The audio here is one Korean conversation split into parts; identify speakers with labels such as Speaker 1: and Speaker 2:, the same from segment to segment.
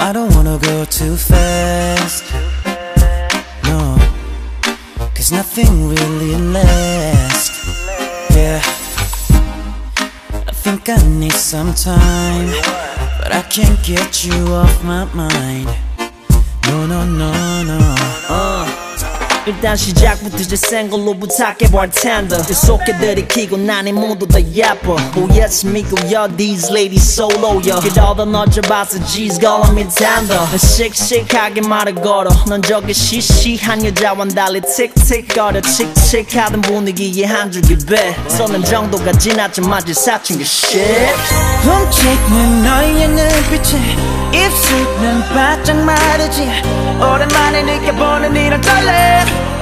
Speaker 1: I don't wanna go too fast No Cause nothing really lasts Yeah I think I need some time But I can't get you off my mind No, no, no, no
Speaker 2: 일단 시작부터 제 생걸로 부탁해볼 텐데 계속해 들이키고 난이 모두 다 예뻐 Oh yes 믿고 여 these ladies solo 여 그러다 너져봤어 G's calling me tender 난 씩씩하게 말을 걸어 넌 저기 시시한 여자와는 달리 틱틱거려 칙칙하던 분위기에 한 줄기 배 서는 정도가 지났지만 질사춘 사춘기 shit
Speaker 1: 훔치는 너의 눈빛에 입술은 바짝 마르지 오랜만에 느껴보는 이런 떨림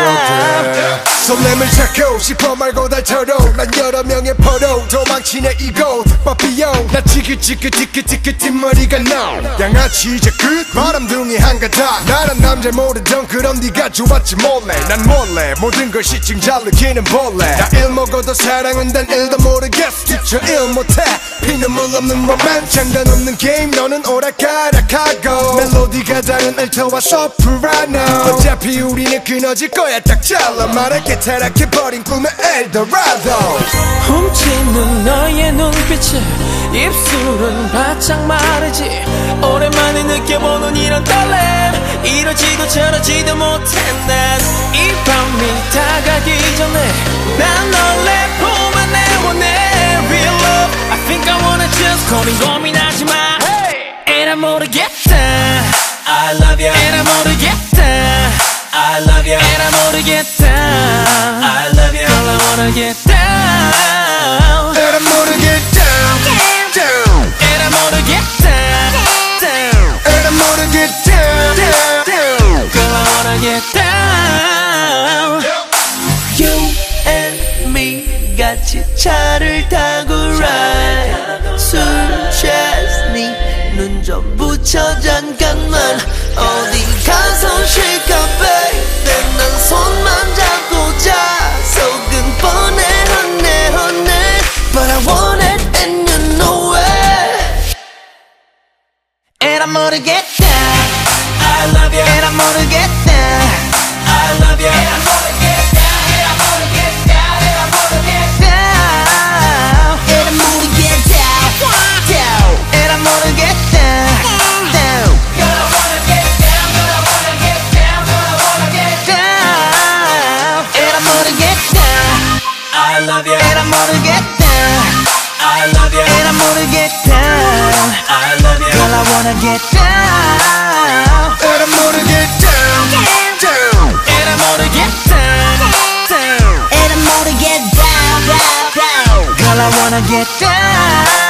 Speaker 1: 모르겠다
Speaker 3: 설렘을 찾고 싶어 말고 날처럼 난 여러 명의 포로 도망치네 이곳 바삐용나 지긋지긋지긋지긋 뒷머리가 나 양아치 이제 끝 바람둥이 한가닥 나란 남자 모르던 그럼 네가 좋았지 몰래 난 몰래 모든 걸 시침 잘 느끼는 벌레 나 일 먹어도 사랑은 단 일도 모르겠어 뒤쳐 일 못해 피눈물 없는 로맨 뭐 장단 없는 게임 너는 오락가락하고 네가 다른 알차와 소프라노 어차피 우리는 끊어질 거야 딱 잘라 말할게 타락해버린 꿈의 엘도라도
Speaker 1: 훔치는 너의 눈빛에 입술은 바짝 마르지 오랜만에 느껴보는 이런 떨림 이러지도 저러지도 못해 난이 밤이 다가기 전에 난너내품 안에 원해 Real love I think I wanna just 고민 고민하지마 hey! 에라 모르겠 it down You and me 같이 차를 타고 ride 술 취했니 눈좀 붙여 잠깐만 어디 가서 쉴까 baby 난 손만 잡고 자 속은 뻔해 혼내 혼내 But I want it and you know it And I'm gonna get to get down. I love you. And I to get down. And I to get down. And I to get down. I to get down. And I to get down. I love you. And I to get down. I love you. And I to get down. I love you. Girl, I wanna get down. wanna get down